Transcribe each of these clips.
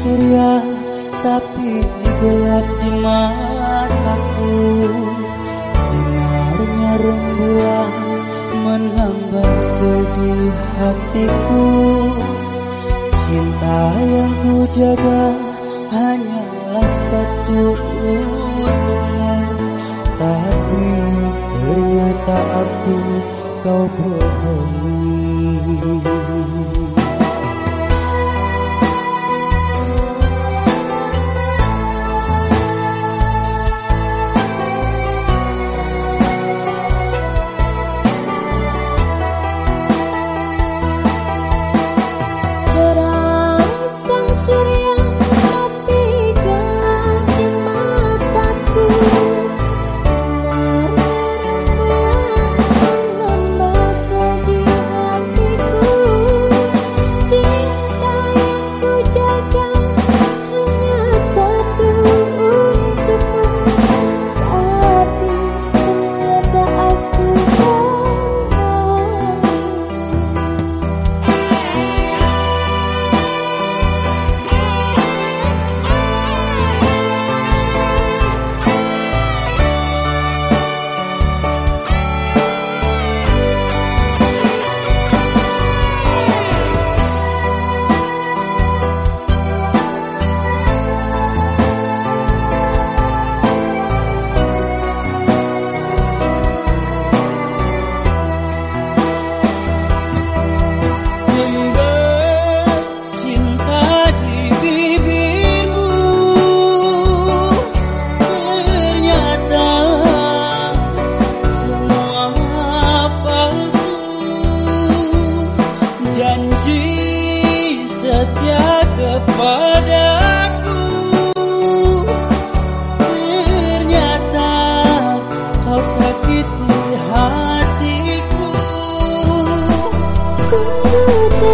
surya Tapi gelap di mataku. Sinarnya rembulan menambah sedih hatiku. Cinta yang ku jaga hanyalah satu untukmu. Tapi ternyata aku kau bohongi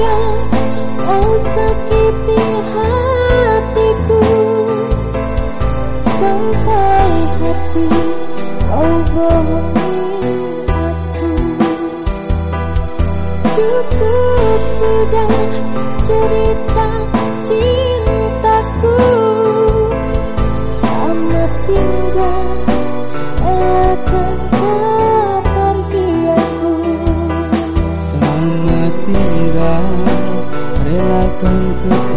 hingga kau sakiti 回忆